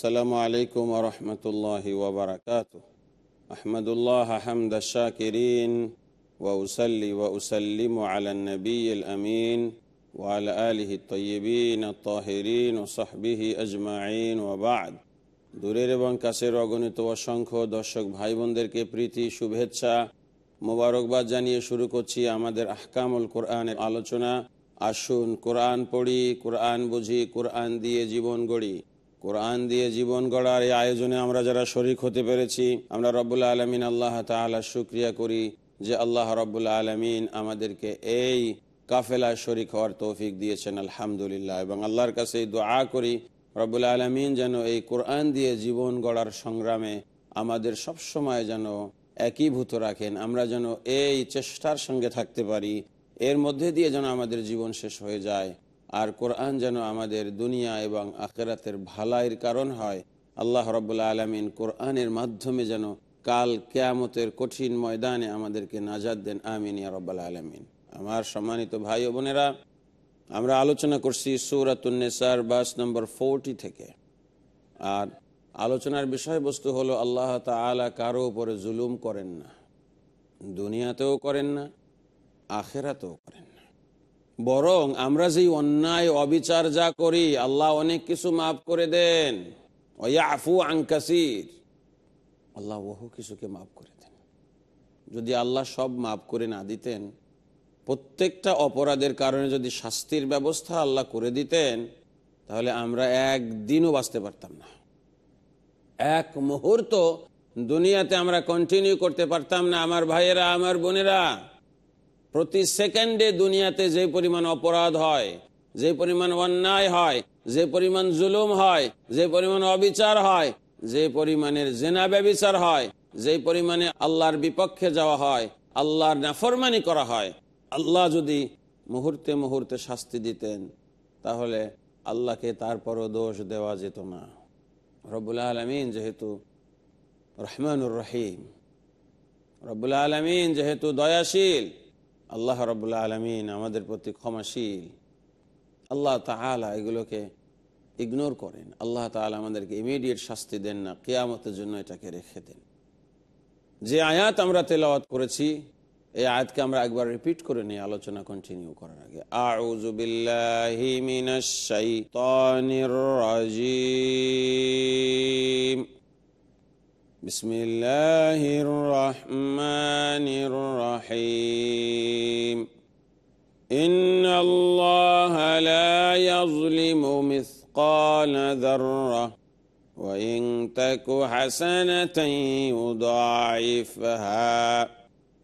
আসসালামু আলাইকুম রহমতুল্লাহ ওবরাকাত আহমদুল্লাহ হামদ শাকিরিন ওসলি ওসলিম আলানবী আমিন ওয়াল আলহি তৈবিন তহরিন ও সাহবিহি আজমাইন ওবাদ দূরের এবং কাছের অগণিত অসংখ্য দর্শক ভাই বোনদেরকে প্রীতি, শুভেচ্ছা, মোবারকবাদ জানিয়ে শুরু করছি আমাদের আহকামুল কোরআনের আলোচনা। আসুন কোরআন পড়ি, কোরআন বুঝি, কোরআন দিয়ে জীবন গড়ি। কোরআন দিয়ে জীবন গড়ার এই আয়োজনে আমরা যারা শরিক হতে পেরেছি, আমরা রব্বুল্লা আলমিন আল্লাহ তালা শুক্রিয়া করি যে আল্লাহ রব্বুল্লা আলমিন আমাদেরকে এই কাফেলা শরিক হওয়ার তৌফিক দিয়েছেন, আলহামদুলিল্লাহ। এবং আল্লাহর কাছে দোয়া করি, রব্বুল আলমিন যেন এই কোরআন দিয়ে জীবন গড়ার সংগ্রামে আমাদের সব সময় যেন একীভূত রাখেন, আমরা যেন এই চেষ্টার সঙ্গে থাকতে পারি, এর মধ্যে দিয়ে যেন আমাদের জীবন শেষ হয়ে যায়। আর কোরআন যেন আমাদের দুনিয়া এবং আখেরাতের ভালাইয়ের কারণ হয়। আল্লাহ রব্বুল্লা আলমিন কোরআনের মাধ্যমে যেন কাল কেয়ামতের কঠিন ময়দানে আমাদেরকে নাজাদ দেন। আমিন ইয়া রব্বাল আলমিন। আমার সম্মানিত ভাই ও বোনেরা, আমরা আলোচনা করছি সুরাতুন্নেসার বাস নম্বর ফোরটি থেকে। আর আলোচনার বিষয়বস্তু হলো, আল্লাহ তালা কারও উপরে জুলুম করেন না, দুনিয়াতেও করেন না, আখেরাতেও করেন বরং আমরা যেই অন্যায়, অবিচার যা করি, আল্লাহ অনেক কিছু মাফ করে দেন। আফু আংকাসির আল্লাহ বহু কিছুকে মাফ করে দেন। যদি আল্লাহ সব মাফ করে না দিতেন, প্রত্যেকটা অপরাধের কারণে যদি শাস্তির ব্যবস্থা আল্লাহ করে দিতেন, তাহলে আমরা একদিনও বাঁচতে পারতাম না। এক মুহূর্ত দুনিয়াতে আমরা কন্টিনিউ করতে পারতাম না, আমার ভাইয়েরা, আমার বোনেরা। প্রতি সেকেন্ডে দুনিয়াতে যে পরিমাণ অপরাধ হয়, যে পরিমাণ অন্যায় হয়, যে পরিমাণ জুলুম হয়, যে পরিমাণ অবিচার হয়, যে পরিমাণের জেনা ব্যবিচার হয়, যে পরিমাণে আল্লাহর বিপক্ষে যাওয়া হয়, আল্লাহর নাফরমানি করা হয়, আল্লাহ যদি মুহূর্তে মুহূর্তে শাস্তি দিতেন, তাহলে আল্লাহকে তারপরও দোষ দেওয়া যেত না। রবুল্লা আলমিন যেহেতু রহমানুর রহিম রবুল্লা আলমিন যেহেতু দয়াশীল আল্লাহ রবুল্লা আলমিন আমাদের প্রতি ক্ষমাশীল। আল্লাহ তালা এগুলোকে ইগনোর করেন। আল্লাহ তালা আমাদেরকে ইমিডিয়েট শাস্তি দেন না, কেয়ামতের জন্য এটাকে রেখে দেন। যে আয়াত আমরা তেলাওয়াত করেছি, এই আয়াতকে আমরা একবার রিপিট করে নিয়ে আলোচনা কন্টিনিউ করার আগে। আউজুবিল্লাহি মিনাশ শাইতানির রাজিম। بسم الله الرحمن الرحيم إن الله لا يظلم مثقال ذرة وإن تك حسنة يضاعفها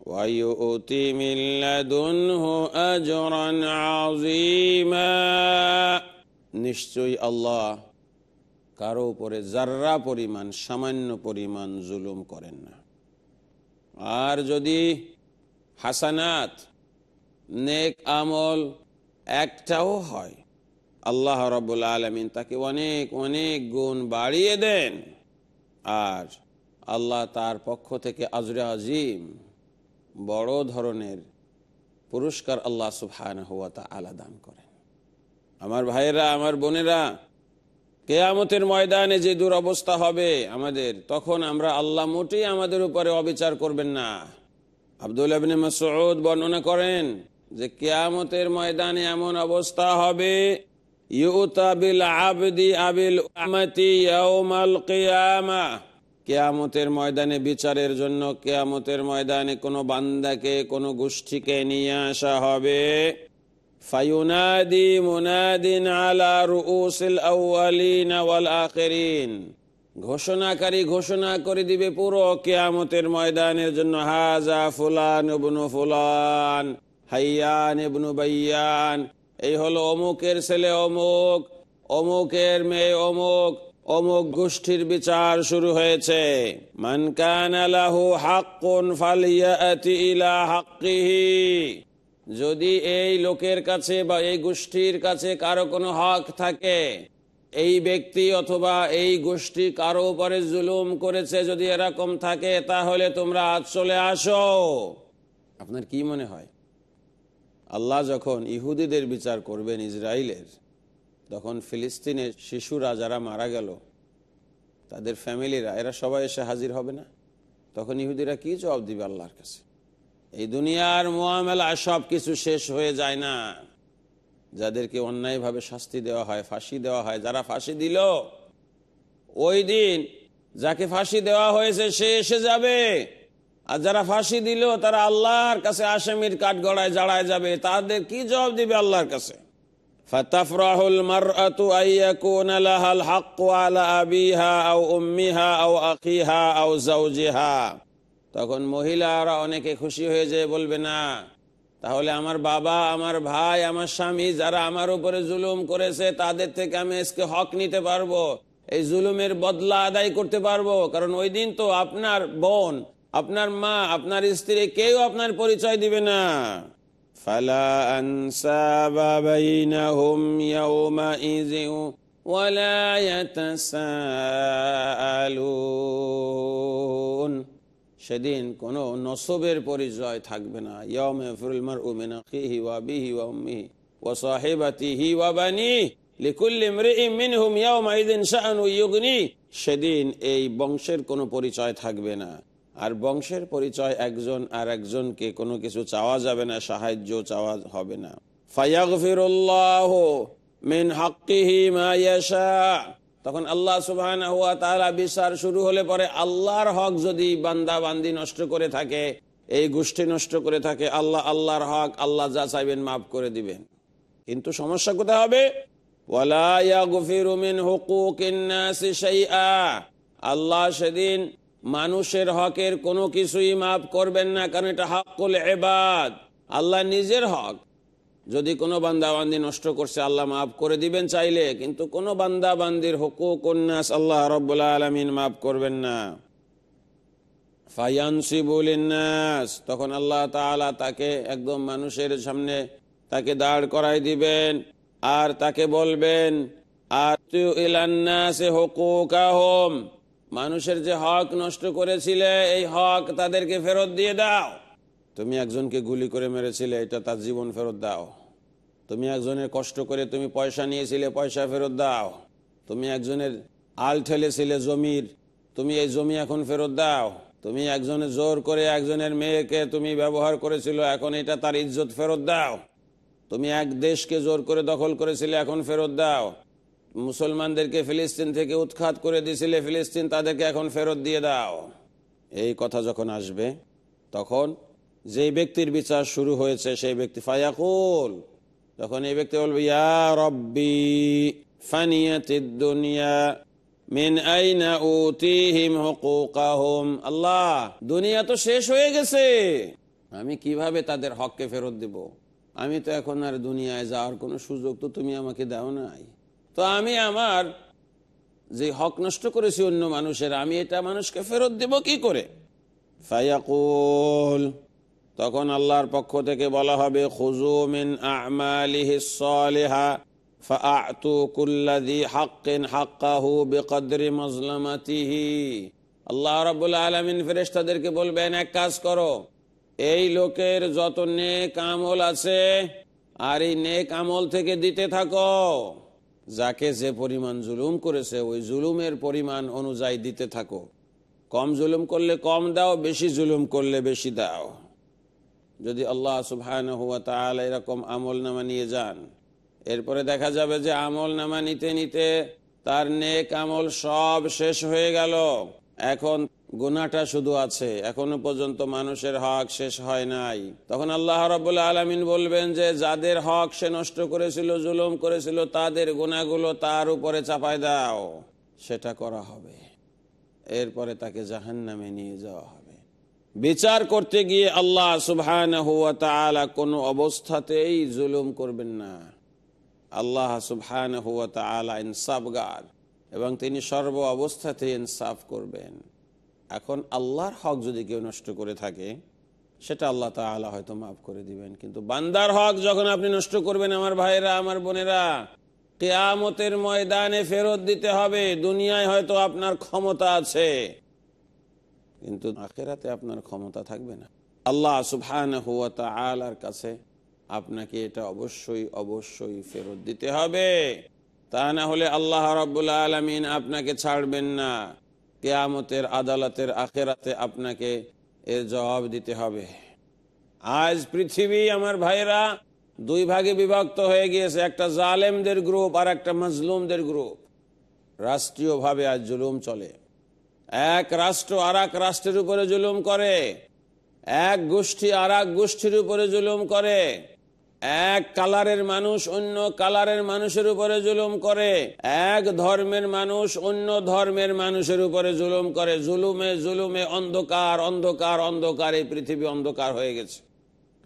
ويؤت من لدنه أجرا عظيما نشتي الله কারও উপরে জার্রা পরিমাণ, সামান্য পরিমাণ জুলুম করেন না। আর যদি হাসানাত, নেক আমল একটাও হয়, আল্লাহ রব্বুল আলমিন তাকে অনেক অনেক গুণ বাড়িয়ে দেন। আর আল্লাহ তার পক্ষ থেকে আজরে আজিম, বড় ধরনের পুরস্কার আল্লাহ সুফান হুয়া তা আলাদান করেন। আমার ভাইয়েরা, আমার বোনেরা কেয়ামতের ময়দানে যে দুরবস্থা হবে আমাদের, তখন আমরা আল্লাহ মোটেই আমাদের উপরে অবিচার করবেন না। আব্দুল আবিন মাসউদ বর্ণনা করেন যে কেয়ামতের ময়দানে এমন অবস্থা হবে কেয়ামতের ময়দানে বিচারের জন্য কেয়ামতের ময়দানে কোনো বান্দাকে, কোনো গোষ্ঠীকে নিয়ে আসা হবে। ফায়ুনাদি মুনাদিন আলা রুউসিল আউয়ালিন ওয়াল আখিরিন ঘোষণাকারী ঘোষণা করে দিবে পুরো কিয়ামতের ময়দানের জন্য হাজা ফুলান ইবনু ফুলান, হাইয়ান ইবনু বাইয়ান। এই হলো অমুকের ছেলে অমুক, অমুকের মেয়ে অমুক অমুক গোষ্ঠীর বিচার শুরু হয়েছে। মান কানা লাহু হাক্কুন ফালিয়াতি ইলা হাক্কিহি। যদি এই লোকের কাছে বা এই গোষ্ঠীর কাছে কারও কোনো হক থাকে, এই ব্যক্তি অথবা এই গোষ্ঠী কারও উপরে জুলুম করেছে যদি এরকম থাকে, তাহলে তোমরা আজ চলে আসো। আপনার কি মনে হয়? আল্লাহ যখন ইহুদিদের বিচার করবেন ইসরায়েলের তখন ফিলিস্তিনের শিশুরা যারা মারা গেল, তাদের ফ্যামিলিরা, এরা সবাই এসে হাজির হবে না? তখন ইহুদিরা কি জবাব দিবে আল্লাহর কাছে? এই দুনিয়ার মোয়ামেলা সব কিছু শেষ হয়ে যায় না। যাদেরকে অন্যায়ভাবে শাস্তি দেওয়া হয়, ফাঁসি দেওয়া হয়, যারা ফাঁসি দিল, ওই দিন যাকে ফাঁসি দেওয়া হয়েছে সে এসে যাবে। আর যারা ফাঁসি দিল, তারা আল্লাহর কাছে আসামির কাঠ গড়ায় জাড়ায় যাবে। তাদের কি জবাব দিবে আল্লাহর কাছে? ফাতাফরাহুল আলা আবিহা আও উম্মিহা আও আকিহা আও যাওজিহা তখন মহিলারা অনেকে খুশি হয়ে যায় বলবে, না, তাহলে আমার বাবা, আমার ভাই, আমার স্বামী যারা আমার উপরে জুলুম করেছে, তাদের থেকে আমি আজকে হক নিতে পারব, এই জুলুমের বদলা আদায় করতে পারব। কারণ ওই দিন তো আপনার বোন, আপনার মা, আপনার স্ত্রী কেউ আপনার পরিচয় দিবে না। ফালা সেদিন কোনো নসবের পরিচয় থাকবে না। ইয়মে ফিরুল মারউ মিন আখিহি ওয়া বিহি ওয়া উম্মিহি ওয়া সাহিবাতিহি ওয়া বানিহি লিকুল্লি ইমরিইন মিনহুম ইয়াওমাইযিন শাআনু ইউগনি। সেদিন এই বংশের কোনো পরিচয় থাকবে না। আর বংশের পরিচয় একজন আর একজনকে কোনো কিছু চাওয়া যাবে না, সাহায্য চাওয়া হবে না। ফায়াগফিরুল্লাহ মিন হাক্কিহি মা ইয়াশা। তখন আল্লাহ তাআলা বিচার শুরু হলে পরে আল্লাহর হক যদি বান্দা বান্দি নষ্ট করে থাকে, এই গোষ্ঠী নষ্ট করে থাকে, আল্লাহ আল্লাহর হক, আল্লাহ যা চাইবেন মাফ করে দিবেন। কিন্তু সমস্যা কোথায় হবে? আল্লাহ সেদিন মানুষের হকের কোনো কিছুই মাফ করবেন না, কারণ এটা হকুল এবাদ আল্লাহ নিজের হক যদি কোনো বান্দা বান্দি নষ্ট করছে, আল্লাহ মাফ করে দিবেন চাইলে, কিন্তু কোনো বান্দা বান্দির হকুক আল্লাহ রব্বুল্লাহ আলমিন মাফ করবেন না। ফায়ানসিবুলিনাস তখন আল্লাহ তাআলা তাকে একদম মানুষের সামনে তাকে দাঁড় করাই দিবেন আর তাকে বলবেন আর হকুকাহম, মানুষের যে হক নষ্ট করেছিলে, এই হক তাদেরকে ফেরত দিয়ে দাও। তুমি একজনকে গুলি করে মেরেছিলে, এটা তার জীবন ফেরত দাও। তুমি একজনের কষ্ট করে তুমি পয়সা নিয়েছিলে, পয়সা ফেরত দাও। তুমি একজনের আল ঠেলেছিলে জমির, তুমি এই জমি এখন ফেরত দাও। তুমি একজনের জোর করে একজনের মেয়েকে তুমি ব্যবহার করেছিল, এখন এটা তার ইজ্জত ফেরত দাও। তুমি এক দেশকে জোর করে দখল করেছিলে, এখন ফেরত দাও। মুসলমানদেরকে ফিলিস্তিন থেকে উৎখাত করে দিয়েছিলে ফিলিস্তিন তাদেরকে এখন ফেরত দিয়ে দাও। এই কথা যখন আসবে, তখন যে ব্যক্তির বিচার শুরু হয়েছে, সেই ব্যক্তি ফায়াকুল। তখন এই ব্যক্তি বলবে, ইয়া রব্বি দুনিয়া, মিন আইনা উতিহিম হুকুকাহুম? আল্লাহ, দুনিয়া তো শেষ হয়ে গেছে। আমি কীভাবে তাদের হককে ফেরত দেব? আমি তো এখন আর দুনিয়ায় যাওয়ার কোনো সুযোগ তো তুমি আমাকে দাও নাই। তো আমি আমার যে হক নষ্ট করেছি অন্য মানুষের, আমি এটা মানুষকে ফেরত দেব কি করে? ফায়াকুল তখন আল্লাহর পক্ষ থেকে বলা হবে খুজু মিন আমালিহি সালিহা ফাআতু কুল্লাযী হাক্কিন হাক্কাহু বিকদরি মাজলামাতিহি। আল্লাহ রাব্বুল আলামিন ফেরেশতাদেরকে বলবেন, এক কাজ করো, এই লোকের যত নেক আমল আছে আর এই নেক আমল থেকে দিতে থাকো। যাকে যে পরিমাণ জুলুম করেছে, ওই জুলুমের পরিমাণ অনুযায়ী দিতে থাকো। কম জুলুম করলে কম দাও, বেশি জুলুম করলে বেশি দাও। যদি আল্লাহ সুবহান হুয়া তাহলে এরকম আমল নামা নিয়ে যান, এরপরে দেখা যাবে যে আমল নামা নিতে নিতে তার নেক আমল সব শেষ হয়ে গেল। এখন গুনাটা শুধু আছে, এখনও পর্যন্ত মানুষের হক শেষ হয় নাই। তখন আল্লাহ রবুল্লা আলমিন বলবেন যে, যাদের হক সে নষ্ট করেছিল, জুলুম করেছিল, তাদের গুণাগুলো তার উপরে চাপায় দাও, সেটা করা হবে। এরপরে তাকে জাহান নামে নিয়ে যাওয়া বিচার করতে গিয়ে আল্লাহ সুবহান কোনো অবস্থাতেই জুলুম করবেন না। আল্লাহ সুবহান হুয়া তালা ইনসাফগার এবং তিনি সর্ব অবস্থাতে ইনসাফ করবেন। এখন আল্লাহর হক যদি কেউ নষ্ট করে থাকে, সেটা আল্লাহ তালা হয়তো মাফ করে দিবেন। কিন্তু বান্দার হক যখন আপনি নষ্ট করবেন, আমার ভাইরা, আমার বোনেরা, কেয়ামতের ময়দানে ফেরত দিতে হবে। দুনিয়ায় হয়তো আপনার ক্ষমতা আছে। কিন্তু আখেরাতে আপনার ক্ষমতা থাকবে না। আল্লাহ সুবহান হুয়া তালার কাছে আপনাকে এটা অবশ্যই অবশ্যই ফেরত দিতে হবে। তা না হলে আল্লাহ রব্বুল্লা আলমিন আপনাকে ছাড়বেন না। কেয়ামতের আদালতের আখেরাতে আপনাকে এর জবাব দিতে হবে। আজ পৃথিবী, আমার ভাইরা দুই ভাগে বিভক্ত হয়ে গিয়েছে। একটা জালেমদের গ্রুপ আর একটা মজলুমদের গ্রুপ রাষ্ট্রীয়ভাবে আজ জুলুম চলে। এক রাষ্ট্র আর এক রাষ্ট্রের উপরে জুলুম করে। এক গোষ্ঠী আর এক গোষ্ঠীর উপরে জুলুম করে। এক কালারের মানুষ অন্য কালারের মানুষের উপরে জুলুম করে। এক ধর্মের মানুষ অন্য ধর্মের মানুষের উপরে জুলুম করে। জুলুমে জুলুমে অন্ধকার অন্ধকার অন্ধকার, এই পৃথিবী অন্ধকার হয়ে গেছে।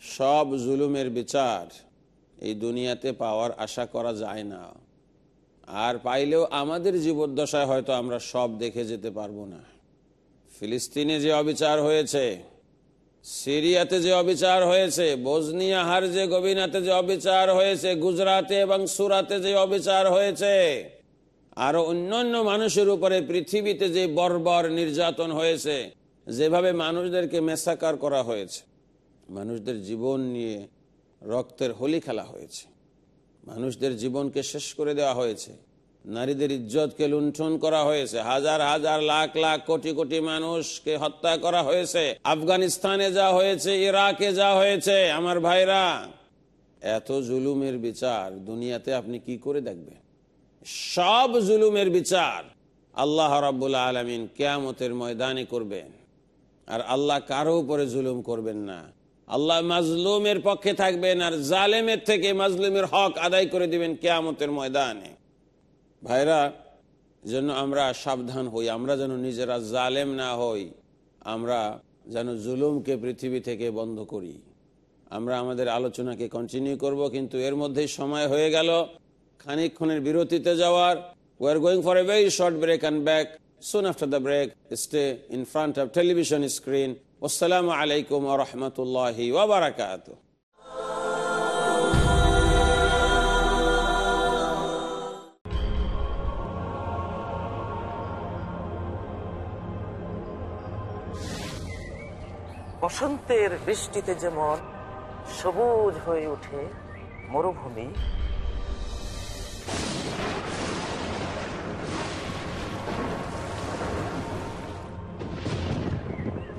সব জুলুমের বিচার এই দুনিয়াতে পাওয়ার আশা করা যায় না। আর পাইলেও আমাদের জীবদ্দশায় হয়তো আমরা সব দেখে যেতে পারব না। ফিলিস্তিনে যে অবিচার হয়েছে, সিরিয়াতে যে অবিচার হয়েছে বজনিয়া হার যে গবিনাতে যে অবিচার হয়েছে, গুজরাতে এবং সুরাতে যে অবিচার হয়েছে, আরও অন্যান্য মানুষের উপরে পৃথিবীতে যে বর্বর নির্যাতন হয়েছে, যেভাবে মানুষদেরকে মেসাকার করা হয়েছে, মানুষদের জীবন নিয়ে রক্তের হোলি খেলা হয়েছে। মানুষদের জীবনকে শেষ করে দেওয়া হয়েছে। নারীদের ইজ্জতকে লুণ্ঠন করা হয়েছে। হাজার হাজার লাখ লাখ কোটি কোটি মানুষকে হত্যা করা হয়েছে। আফগানিস্তানে যা হয়েছে, ইরাকে যা হয়েছে, আমার ভাইরা, এত জুলুমের বিচার দুনিয়াতে আপনি কি করে দেখবেন? সব জুলুমের বিচার আল্লাহ রাবুল্লাহ আলমিন কেয়ামতের ময়দানে করবেন। আর আল্লাহ কারও উপরে জুলুম করবেন না। আল্লাহ মাজলুমের পক্ষে থাকবেন আর জালেমের থেকে মাজলুমের হক আদায় করে দিবেন কেয়ামতের ময়দানে। ভাইরা, যেন আমরা সাবধান হই, আমরা যেন নিজেরা জালেম না হই, আমরা যেন জুলুমকে পৃথিবী থেকে বন্ধ করি। আমরা আমাদের আলোচনাকে কন্টিনিউ করব, কিন্তু এর মধ্যেই সময় হয়ে গেল। খানিকক্ষণের বিরতিতে যাওয়ার। We are going for a very short break and back. Soon after the break, stay in front of television screen. আসসালামু আলাইকুম রহমতুল্লাহ ওবরাকাত বসন্তের বৃষ্টিতে যেমন সবুজ হয়ে ওঠে মরুভূমি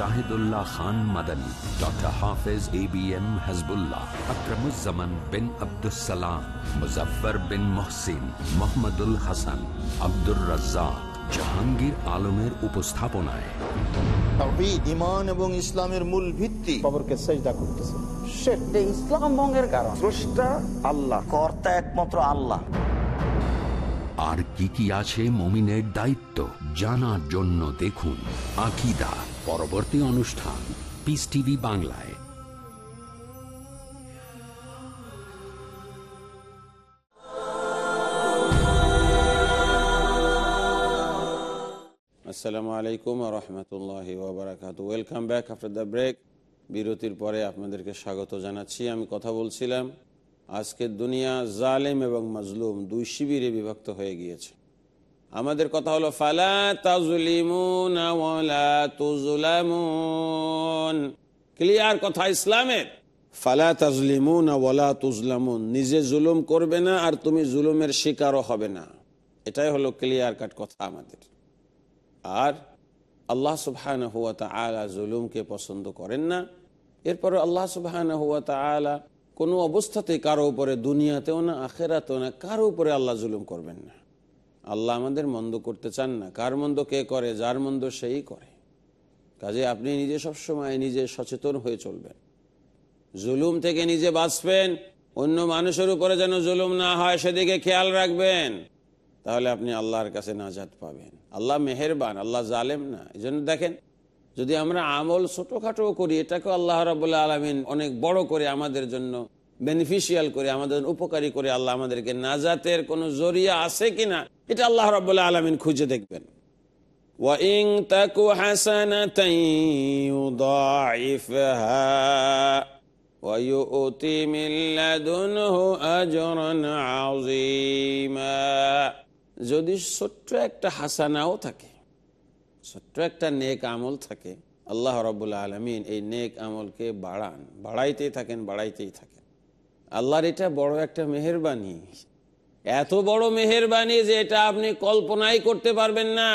Shahidullah Khan Madani doctor Hafez A B M Hazbullah bin Abdussalam Muzaffar bin Mohsin Mohammadul Hasan Abdur Razzaq Jahangir আলমের উপস্থাপনায়। এবং ইসলামের মূল ভিত্তি। খবরকে চেষ্টা করতেছে। এটা ইসলাম ভঙ্গের কারণ। স্রষ্টা আল্লাহ কর্তা একমাত্র আল্লাহ। আর কি কি আছে মমিনের দায়িত্ব জানার জন্য দেখুন আকিদা। পরবর্তী অনুষ্ঠান পিস টিভি বাংলায়। আসসালামু আলাইকুম রহমতুল্লাহ welcome back after the break বিরতির পরে আপনাদেরকে স্বাগত জানাচ্ছি। আমি কথা বলছিলাম, আজকের দুনিয়া জালেম এবং মাজলুম দুই শিবিরে বিভক্ত হয়ে গিয়েছে। আমাদের কথা হলো, ফালা তাজুলিমুন ক্লিয়ার কথা ইসলামের? ফালা তাজলিমুন ওয়ালা তুজলামুন নিজে জুলুম করবে না আর তুমি জুলুমের শিকারও হবে না। এটাই হলো ক্লিয়ার কাট কথা আমাদের। আর আল্লাহ সুবহান হুয়া তালা জুলুমকে পছন্দ করেন না। এরপরে আল্লাহ সুবহান হুয়া তালা কোনো অবস্থাতে কারও উপরে, দুনিয়াতেও না, আখেরাতেও না, কারও উপরে আল্লাহ জুলুম করবেন না। আল্লাহ আমাদের মন্দ করতে চান না। কার মন্দ কে করে, যার মন্দ সেই করে। কাজে আপনি নিজে সবসময় নিজে সচেতন হয়ে চলবেন। জুলুম থেকে নিজে বাঁচবেন, অন্য মানুষের উপরে যেন জুলুম না হয় সেদিকে খেয়াল রাখবেন। তাহলে আপনি আল্লাহর কাছে নাজাত পাবেন। আল্লাহ মেহেরবান, আল্লাহ জালেম না। এই দেখেন, যদি আমরা আমল ছোটোখাটো করি এটাকে আল্লাহ রাবুল্লাহ আলমিন অনেক বড় করে আমাদের জন্য বেনিফিশিয়াল করে, আমাদের উপকারী করে আল্লাহ আমাদেরকে নাজাতের কোনো জরিয়া আছে কিনা এটা আল্লাহ রবাহ আলমিন খুঁজে দেখবেন। যদি ছোট্ট একটা হাসানাও থাকে, ছোট্ট একটা নেক আমল থাকে, আল্লাহ রবুল্লা আলমিন এই নেক আমলকে বাড়ান, বাড়াইতেই থাকেন বাড়াইতেই থাকেন। আল্লাহর এটা বড় একটা মেহরবানি এত বড় মেহরবানি যে এটা আপনি কল্পনাই করতে পারবেন না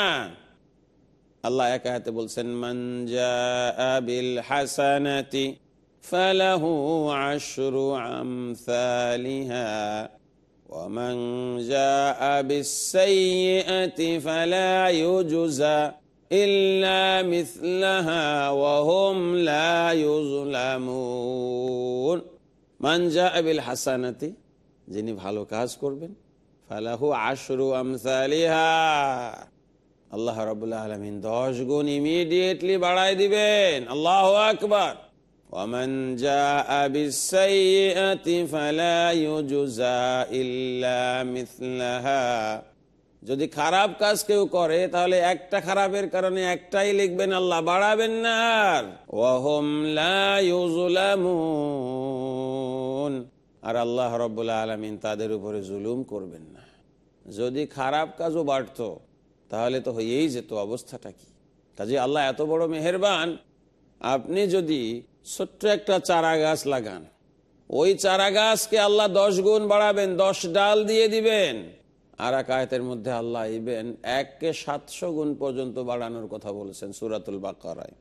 আল্লাহ এক আয়াতে বলছেন মঞ্জা বিল হাসানাতি ফালাহু আশরু আমসালিহা ومن جاء بالسيئة فلا يجزى إلا مثلها وهم لا يظلمون من جاء بالحسنة যিনি ভালো কাজ করবেন ফালাহু আশরু আমসালিহা আল্লাহ রাবুল্লাহ আলমিন দশ গুণ ইমিডিয়েটলি বাড়াই দিবেন আল্লাহ আকবার ومن جاء بالسيئة فلا يجزى إلا مثلها যদি খারাপ কাজ কেউ করে তাহলে একটা খারাপের কারণে একটাই লিখবেন আল্লাহ বাড়াবেন না আর ওয়াহুম লা ইউজলামুন আর আল্লাহ রব্বুল্লাহ আলমিন তাদের উপরে জুলুম করবেন না। যদি খারাপ কাজও বাড়তো, তাহলে তো হয়েই যেত, অবস্থাটা কি? কাজে আল্লাহ এত বড় মেহেরবান, আপনি যদি ছোট্ট একটা চারা গাছ লাগান, ওই চারা গাছকে আল্লাহ দশ গুণ বাড়াবেন, দশ ডাল দিয়ে দিবেন, আর এক আয়তের মধ্যে আল্লাহ ইবেন এককে সাতশো গুণ পর্যন্ত বাড়ানোর কথা বলেছেন সুরাতুল বাকারায়।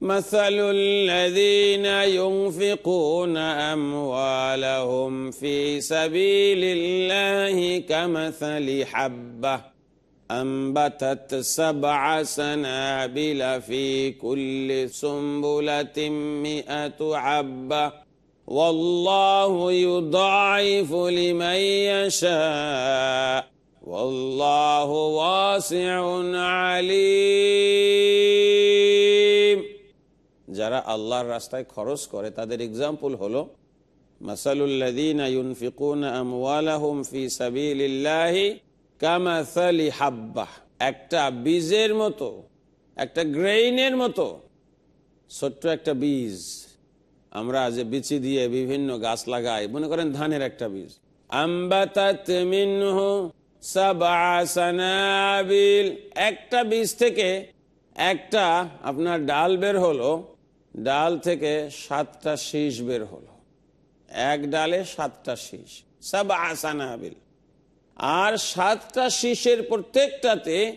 مثل الذين ينفقون أموالهم في سبيل الله كمثل حبة أنبتت سبع سنابل في كل سنبلة مئة حبة والله يضاعف لمن يشاء والله واسع عليم যারা আল্লাহর রাস্তায় খরচ করে, তাদের এক্সাম্পল হলো একটা বীজের মতো, একটা গ্রেইনের মতো, ছোট্ট একটা বীজ। আমরা যে বিচি দিয়ে বিভিন্ন গাছ লাগাই, মনে করেন ধানের একটা বীজ। একটা বীজ থেকে একটা আপনার ডাল বের হলো ডাল থেকে সাতটা শীষ বের হলো। এক ডালে সাতটা শীষ। সাবআ সানাবিল। আর সাতটা শীষের প্রত্যেকটাতে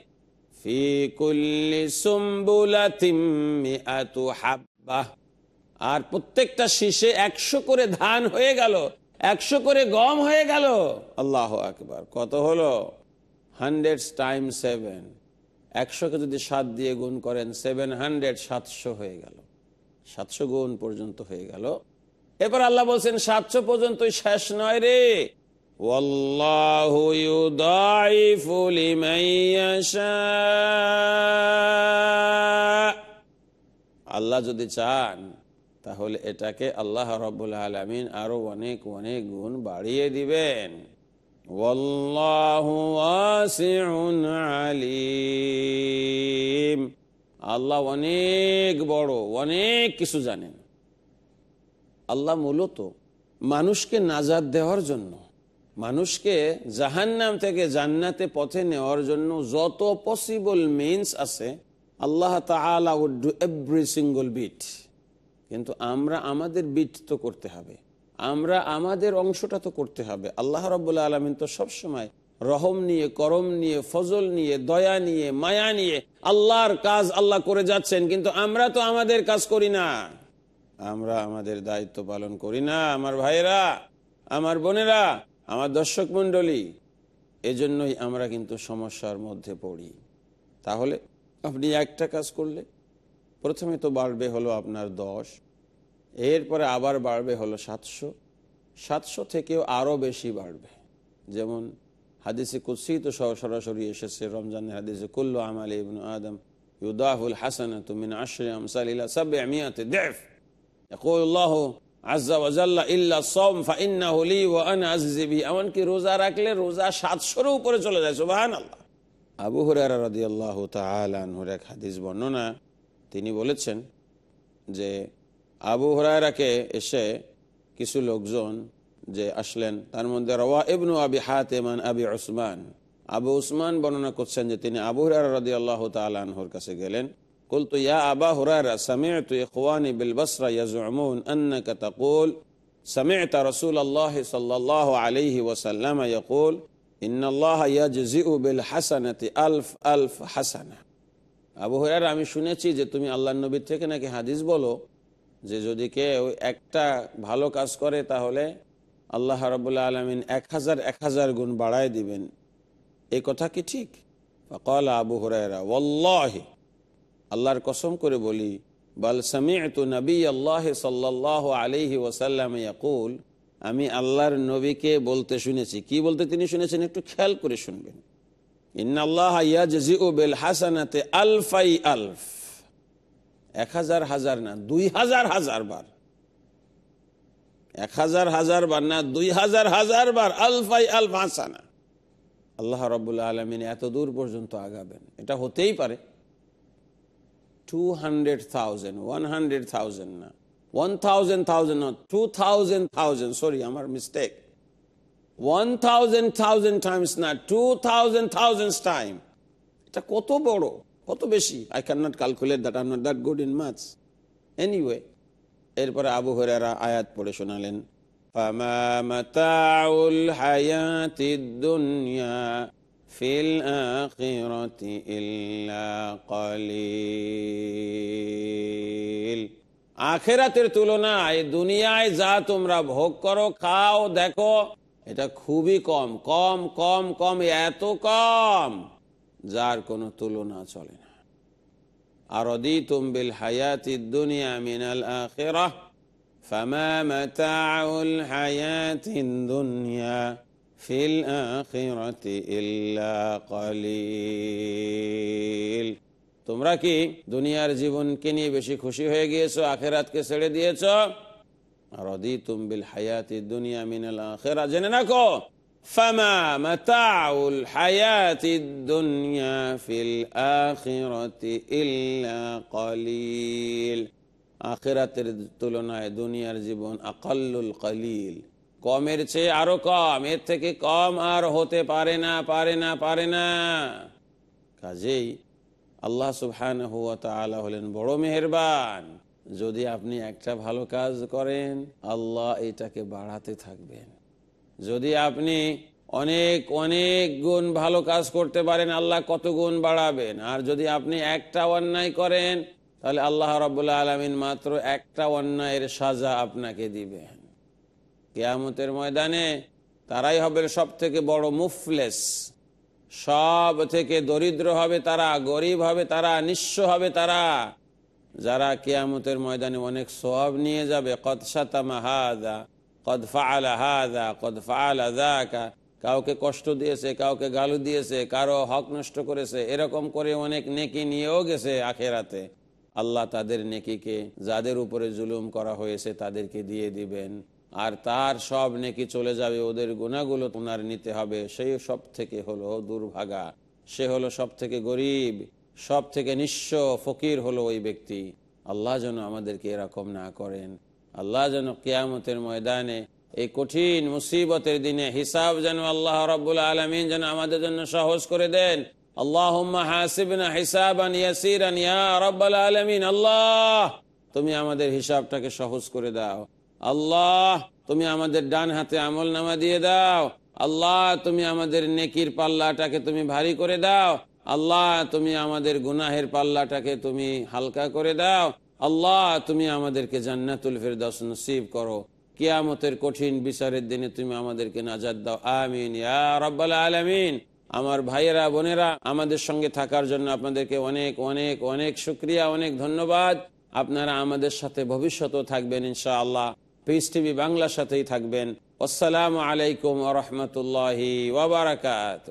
আর প্রত্যেকটা শীষে একশো করে ধান হয়ে গেল, একশো করে গম হয়ে গেল। আল্লাহ আকবার। কত হলো? Hundred time seven. একশোকে যদি সাত দিয়ে গুণ করেন, সেভেন হান্ড্রেড সাতশো হয়ে গেল। সাতশো গুণ পর্যন্ত হয়ে গেল। এরপর আল্লাহ বলছেন, সাতশো পর্যন্ত শেষ নয় রে। আল্লাহ যদি চান, তাহলে এটাকে আল্লাহ রব্বুল আলমিন আরও অনেক অনেক গুণ বাড়িয়ে দিবেন। আলী আল্লাহ অনেক বড়, অনেক কিছু জানেন। আল্লাহ মূলত মানুষকে নাজাদ দেওয়ার জন্য, মানুষকে জাহান্নাম থেকে জান্নাতে পথে নেওয়ার জন্য যত পসিবল মিনস আছে, আল্লাহ তালা ডু এভরি সিঙ্গল বিট কিন্তু আমরা আমাদের বিট তো করতে হবে, আমরা আমাদের অংশটা তো করতে হবে। আল্লাহ রব্বুল্লা আলমিন তো সবসময় রহম নিয়ে, করম নিয়ে, ফজল নিয়ে, দয়া নিয়ে, মায়া নিয়ে আল্লাহর কাজ আল্লাহ করে যাচ্ছেন, কিন্তু আমরা তো আমাদের কাজ করি না। আমরা আমাদের দায়িত্ব পালন করি না, আমার ভাইরা আমার বোনেরা, আমার দর্শক মন্ডলী এজন্যই আমরা কিন্তু সমস্যার মধ্যে পড়ি। তাহলে আপনি একটা কাজ করলে, প্রথমে তো বাড়বে হলো আপনার দশ, এরপরে আবার বাড়বে হলো সাতশো সাতশো থেকেও আরও বেশি বাড়বে। যেমন হাদিসে কুসি তো সরাসরি এসেছে রমজানের হাদিসে কুল্লু আমাল ইবনু আদম ইউদাহুল হাসান তুমিন আশ্রে আমসাল ইলা সাবে আমিয়াতে দেফ। ইয়াকুল্লাহু আজ্জা ওয়াজাল্লা ইল্লা সম ফাইন্নাহু লি ওয়া আনা আজিজি বিহি। এমনকি রোজা রাখলে রোজা 700 এর উপরে চলে যায়, সুবহানাল্লাহ। আবু হুরায়রা রাদিয়াল্লাহু তাআলা আনহুর এক হাদিস বর্ণনা, তিনি বলেছেন যে আবু হুরায়রাকে এসে কিছু লোকজন যে আসলেন তার মধ্যে রওয়া ইবনু আবি হাতেমান আবি উসমান আবু উসমান বর্ণনা করছেন যে তিনি আবু হুরায়রা রাদিয়াল্লাহু তাআলা আনহুর কাছে গেলেন قلت يا أبا هريرة سمعت إخواني بالبصرة يزعمون أنك تقول سمعت رسول الله صلى الله عليه وسلم يقول إن الله يجزئ بالحسنة ألف ألف حسنة আবু হরার আমি শুনেছি যে তুমি আল্লাহ নবীর থেকে নাকি হাদিস বলো যে যদি কেউ একটা ভালো কাজ করে তাহলে আল্লাহ রবুল্লা আলমিন এক হাজার এক হাজার গুণ বাড়ায় দিবেন। এই কথা কি ঠিক? কল আবু হরাইরা ওল্লাহি আল্লাহর কসম করে বলি, বাল সামিআতু নবী আল্লাহ সাল্লাহ আলাইহি ওয়াসাল্লাম ইয়াকুল, আমি আল্লাহর নবীকে বলতে শুনেছি। কি বলতে তিনি শুনেছেন? একটু খেয়াল করে শুনবেন। ইন্নাল্লাহ ইয়াজজিউ বিল হাসানাতে আলফাই আলফ। এক হাজার হাজার না, দুই হাজার হাজার বার। এক হাজার হাজার বার না, দুই হাজার হাজার বার, আলফাই আলফ হাসানা। আল্লাহ রবুল্লা আলমিন এত দূর পর্যন্ত আগাবেন। এটা হতেই পারে। Two hundred thousand one hundred thousand না। ওয়ান থাউজেন্ড থাউজেন্ড না টু থাউজেন্ড থাউজেন্ড সরি আমার mistake one thousand thousand times না টু থাউজেন্ড থাউজেন্ড টাইম এটা কত বড়, কত বেশি? I can not calculate that are not that good in maths anyway এরপরে আবু হরেরা আয়াত পড়ে শোনালেন আখেরাতের তুলনায় দুনিয়ায় যা তোমরা ভোগ করো, খাও, দেখো, এটা খুবই কম কম কম কম, এত কম, যার কোনো তুলনা চলে না আর তুমবিল হায়াতি দুনিয়া মিনাল আখেরা فما متاع الحياة الدنيا في الآخرة إلا قليل তোমরা কি দুনিয়ার জীবনকে নিয়ে বেশি খুশি হয়ে গিয়েছো আখেরাতকে ছেড়ে দিয়েছ রদি তুমবিল হায়াতি দুনিয়া মিনাল আখেরা জেনে রাখো ফামা মাতাউল হায়াতি দুনিয়া ফিল আখিরাতি ইল্লা কলিল আখেরাতের তুলনায় দুনিয়ার জীবন আকাল্লুল কালিল। কমের চেয়ে আরও কম, এর থেকে কম আর হতে পারে না পারে না পারে না। কাজেই আল্লাহ সুবহান হুয়া তাআলা হলেন বড় মেহেরবান। যদি আপনি একটা ভালো কাজ করেন, আল্লাহ এটাকে বাড়াতে থাকবেন। যদি আপনি অনেক অনেক গুণ ভালো কাজ করতে পারেন, আল্লাহ কত গুণ বাড়াবেন। আর যদি আপনি একটা অন্যায় করেন, তাহলে আল্লাহ রবাহ আলমিন মাত্র একটা অন্যায়ের সাজা আপনাকে দিবেন। কেয়ামতের ময়দানে তারাই হবে সব থেকে বড় মুফলেস। সব থেকে দরিদ্র হবে তারা, গরিব হবে তারা, নিঃস্ব হবে তারা। যারা কেয়ামতের ময়দানে অনেক সব নিয়ে যাবে, কদ সাতামা হাদা। কদ ফাআলা হাদা কদ ফাআলা যাকা কাউকে কষ্ট দিয়েছে, কাউকে গালু দিয়েছে, কারও হক নষ্ট করেছে, এরকম করে অনেক নেকি নিয়েও গেছে আখেরাতে। আল্লাহ তাদের নেকিকে, যাদের উপরে জুলুম করা হয়েছে তাদেরকে দিয়ে দিবেন। আর তার সব নেকি চলে যাবে, ওদের গুণাগুলো ওনার নিতে হবে। সেই সব থেকে হলো দুর্ভাগা। সে হলো সব থেকে গরিব। সব থেকে নিঃস্ব ফকির হলো ওই ব্যক্তি। আল্লাহ যেন আমাদেরকে এরকম না করেন। আল্লাহ যেন কেয়ামতের ময়দানে এই কঠিন মুসিবতের দিনে হিসাব যেন আল্লাহ রব্বুল আলমিন যেন আমাদের জন্য সহজ করে দেন। আল্লাহ, তুমি আমাদের হিসাবটাকে সহজ করে দাও। আল্লাহ, তুমি আমাদের ডান হাতে আমল নামা দিয়ে দাও। আল্লাহ, তুমি আমাদের পাল্লাটাকে তুমি ভারী করে দাও। আল্লাহ, তুমি আমাদের গুনাহের পাল্লাটাকে তুমি হালকা করে দাও। আল্লাহ, তুমি আমাদেরকে জান্নাতুল ফেরদাউস নসিব করো। কিয়ামতের কঠিন বিচারের দিনে তুমি আমাদেরকে নাজাদ দাও। আমিন। আলামিন। আমার ভাইয়েরা, বোনেরা, আমাদের সঙ্গে থাকার জন্য আপনাদেরকে অনেক অনেক অনেক শুক্রিয়া, অনেক ধন্যবাদ। আপনারা আমাদের সাথে ভবিষ্যতেও থাকবেন, ইনশাআল্লাহ। পিস টিভি বাংলার সাথেই থাকবেন। আসসালামু আলাইকুম রহমতুল্লাহি ওবরাকাত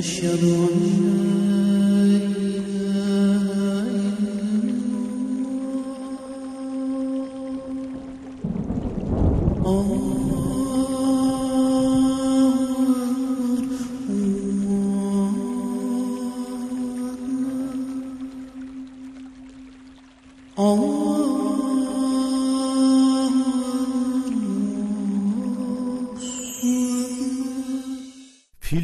أشهد أن